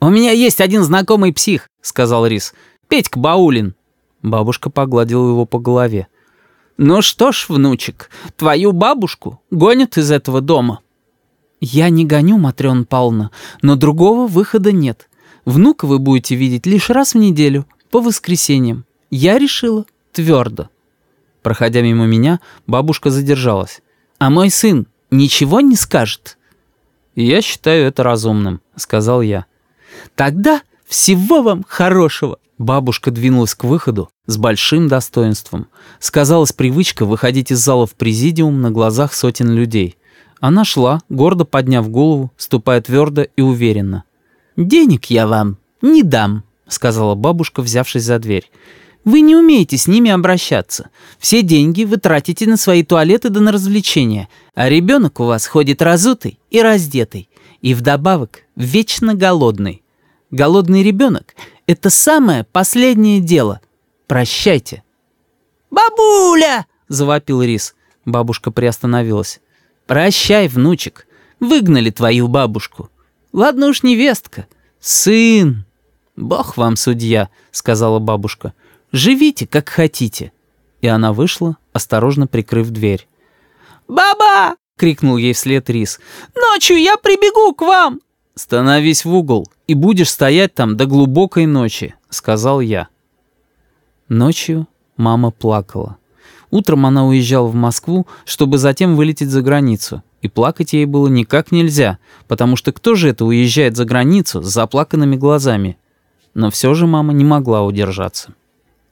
«У меня есть один знакомый псих», — сказал Рис. «Петька Баулин». Бабушка погладила его по голове. «Ну что ж, внучек, твою бабушку гонят из этого дома». «Я не гоню, Матрёна Павловна, но другого выхода нет. Внука вы будете видеть лишь раз в неделю, по воскресеньям. Я решила твердо». Проходя мимо меня, бабушка задержалась. «А мой сын ничего не скажет?» «Я считаю это разумным», — сказал я. «Тогда всего вам хорошего!» Бабушка двинулась к выходу с большим достоинством. Сказалась привычка выходить из зала в президиум на глазах сотен людей. Она шла, гордо подняв голову, ступая твердо и уверенно. «Денег я вам не дам», — сказала бабушка, взявшись за дверь. «Вы не умеете с ними обращаться. Все деньги вы тратите на свои туалеты да на развлечения, а ребенок у вас ходит разутый и раздетый, и вдобавок вечно голодный. Голодный ребенок — это самое последнее дело. Прощайте». «Бабуля!» — завопил Рис. Бабушка приостановилась. «Прощай, внучек. Выгнали твою бабушку. Ладно уж, невестка. Сын!» «Бог вам судья», — сказала бабушка. «Живите, как хотите». И она вышла, осторожно прикрыв дверь. «Баба!» — крикнул ей вслед Рис. «Ночью я прибегу к вам!» «Становись в угол и будешь стоять там до глубокой ночи», — сказал я. Ночью мама плакала. Утром она уезжала в Москву, чтобы затем вылететь за границу. И плакать ей было никак нельзя, потому что кто же это уезжает за границу с заплаканными глазами? Но все же мама не могла удержаться.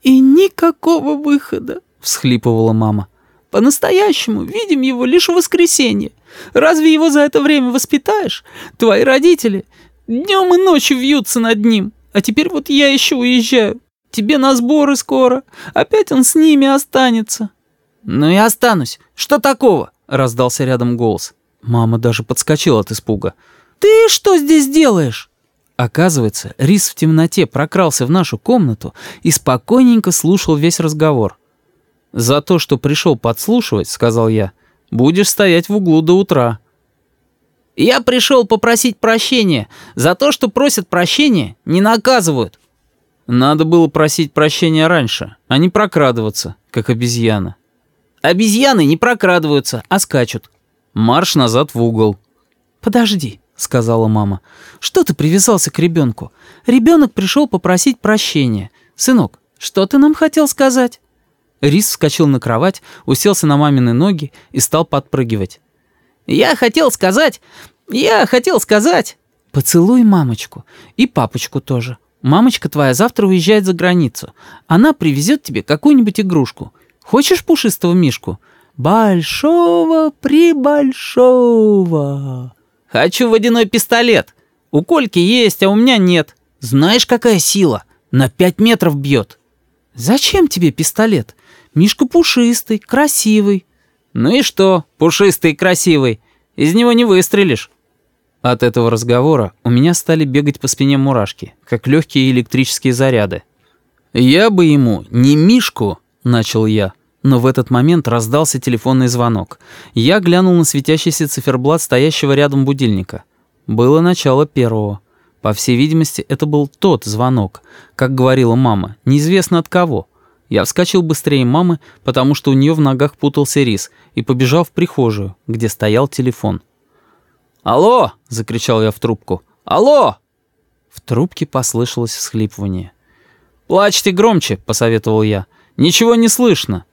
«И никакого выхода», — всхлипывала мама. По-настоящему видим его лишь в воскресенье. Разве его за это время воспитаешь? Твои родители днем и ночью вьются над ним. А теперь вот я еще уезжаю. Тебе на сборы скоро. Опять он с ними останется». «Ну и останусь. Что такого?» — раздался рядом голос. Мама даже подскочила от испуга. «Ты что здесь делаешь?» Оказывается, Рис в темноте прокрался в нашу комнату и спокойненько слушал весь разговор. «За то, что пришел подслушивать, — сказал я, — будешь стоять в углу до утра». «Я пришел попросить прощения. За то, что просят прощения, не наказывают». Надо было просить прощения раньше, а не прокрадываться, как обезьяна. «Обезьяны не прокрадываются, а скачут». «Марш назад в угол». «Подожди», — сказала мама. «Что ты привязался к ребенку? Ребенок пришел попросить прощения. Сынок, что ты нам хотел сказать?» Рис вскочил на кровать, уселся на мамины ноги и стал подпрыгивать. «Я хотел сказать... Я хотел сказать...» «Поцелуй мамочку. И папочку тоже. Мамочка твоя завтра уезжает за границу. Она привезет тебе какую-нибудь игрушку. Хочешь пушистого мишку?» «Большого-пребольшого...» «Хочу водяной пистолет. У Кольки есть, а у меня нет. Знаешь, какая сила? На пять метров бьет». «Зачем тебе пистолет? Мишка пушистый, красивый». «Ну и что, пушистый и красивый? Из него не выстрелишь». От этого разговора у меня стали бегать по спине мурашки, как легкие электрические заряды. «Я бы ему не Мишку», — начал я, но в этот момент раздался телефонный звонок. Я глянул на светящийся циферблат стоящего рядом будильника. Было начало первого. По всей видимости, это был тот звонок, как говорила мама, неизвестно от кого. Я вскочил быстрее мамы, потому что у нее в ногах путался рис, и побежал в прихожую, где стоял телефон. «Алло!» — закричал я в трубку. «Алло!» В трубке послышалось всхлипывание. «Плачьте громче!» — посоветовал я. «Ничего не слышно!»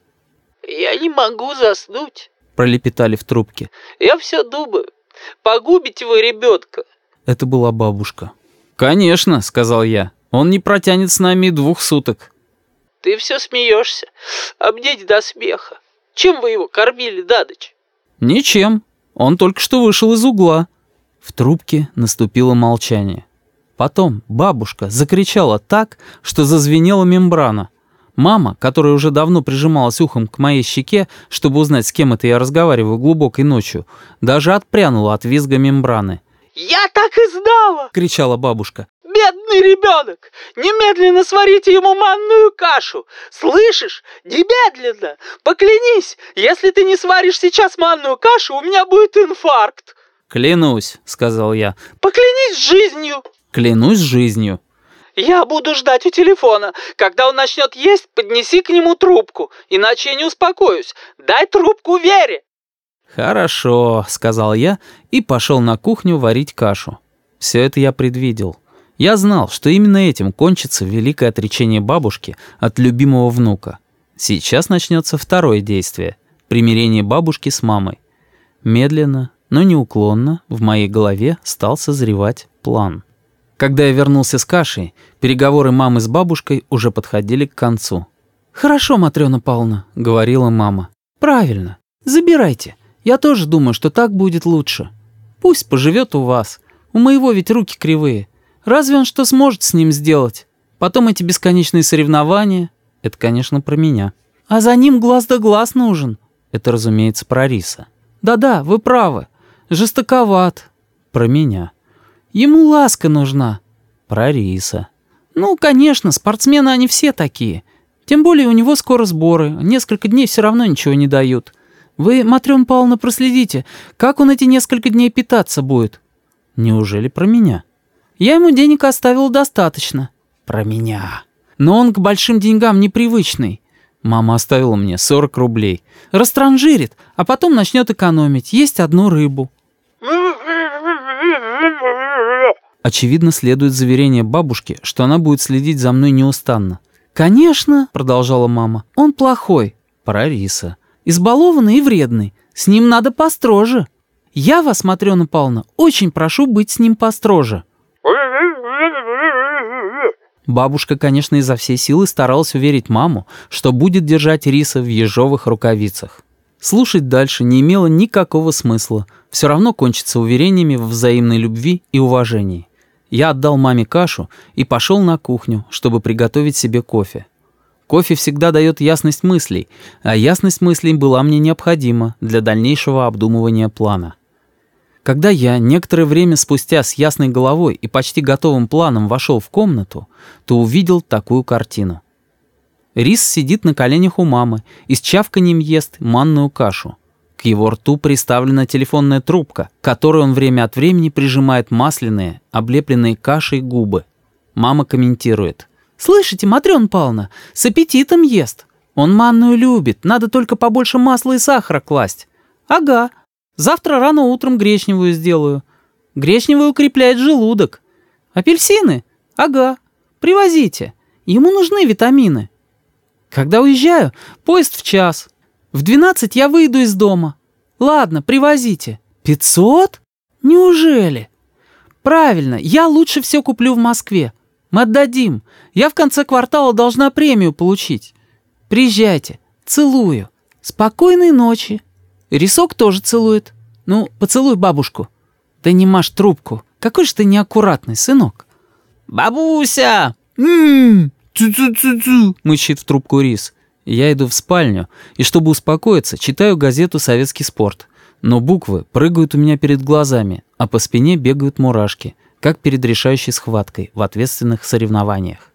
«Я не могу заснуть!» — пролепетали в трубке. «Я все думаю. Погубите вы ребенка!» Это была бабушка. «Конечно!» — сказал я. «Он не протянет с нами двух суток!» «Ты все смеешься. Обнять до смеха. Чем вы его кормили, Дадыч?» «Ничем. Он только что вышел из угла». В трубке наступило молчание. Потом бабушка закричала так, что зазвенела мембрана. Мама, которая уже давно прижималась ухом к моей щеке, чтобы узнать, с кем это я разговариваю глубокой ночью, даже отпрянула от визга мембраны. «Я так и знала!» — кричала бабушка. «Бедный ребенок! Немедленно сварите ему манную кашу! Слышишь? Немедленно! Поклянись, если ты не сваришь сейчас манную кашу, у меня будет инфаркт!» «Клянусь», — сказал я. «Поклянись жизнью!» Клянусь жизнью. «Я буду ждать у телефона. Когда он начнет есть, поднеси к нему трубку, иначе я не успокоюсь. Дай трубку Вере!» «Хорошо», — сказал я и пошел на кухню варить кашу. Все это я предвидел. Я знал, что именно этим кончится великое отречение бабушки от любимого внука. Сейчас начнется второе действие — примирение бабушки с мамой. Медленно, но неуклонно в моей голове стал созревать план. Когда я вернулся с кашей, переговоры мамы с бабушкой уже подходили к концу. «Хорошо, Матрёна Павловна», — говорила мама. «Правильно. Забирайте. Я тоже думаю, что так будет лучше. Пусть поживет у вас. У моего ведь руки кривые. Разве он что сможет с ним сделать? Потом эти бесконечные соревнования. Это, конечно, про меня. А за ним глаз да глаз нужен. Это, разумеется, про Риса. Да-да, вы правы. Жестоковат. Про меня. Ему ласка нужна. Про риса. Ну, конечно, спортсмены они все такие. Тем более у него скоро сборы. Несколько дней все равно ничего не дают. Вы, Матрёна Павловна, проследите, как он эти несколько дней питаться будет. Неужели про меня? Я ему денег оставил достаточно. Про меня. Но он к большим деньгам непривычный. Мама оставила мне 40 рублей. Растранжирит, а потом начнет экономить, есть одну рыбу. Очевидно, следует заверение бабушки, что она будет следить за мной неустанно. «Конечно», — продолжала мама, — «он плохой». Про. «Избалованный и вредный. С ним надо построже. Я вас, Матрёна Павловна, очень прошу быть с ним построже». Бабушка, конечно, изо всей силы старалась уверить маму, что будет держать риса в ежовых рукавицах. Слушать дальше не имело никакого смысла. Все равно кончится уверениями в взаимной любви и уважении. Я отдал маме кашу и пошел на кухню, чтобы приготовить себе кофе. Кофе всегда дает ясность мыслей, а ясность мыслей была мне необходима для дальнейшего обдумывания плана. Когда я некоторое время спустя с ясной головой и почти готовым планом вошел в комнату, то увидел такую картину. Рис сидит на коленях у мамы и с чавканием ест манную кашу. К его рту приставлена телефонная трубка, которой он время от времени прижимает масляные, облепленные кашей губы. Мама комментирует. «Слышите, Матрёна Павловна, с аппетитом ест. Он манную любит, надо только побольше масла и сахара класть». «Ага, завтра рано утром гречневую сделаю. Гречневая укрепляет желудок. Апельсины? Ага, привозите. Ему нужны витамины. Когда уезжаю, поезд в час». В двенадцать я выйду из дома. Ладно, привозите. Пятьсот? Неужели? Правильно, я лучше все куплю в Москве. Мы отдадим. Я в конце квартала должна премию получить. Приезжайте. Целую. Спокойной ночи. Рисок тоже целует. Ну, поцелуй бабушку. Да не маш трубку. Какой же ты неаккуратный, сынок. «Бабуся!» «М-м-м! Цу-цу-цу-цу!» мычит в трубку рис. Я иду в спальню и, чтобы успокоиться, читаю газету «Советский спорт». Но буквы прыгают у меня перед глазами, а по спине бегают мурашки, как перед решающей схваткой в ответственных соревнованиях.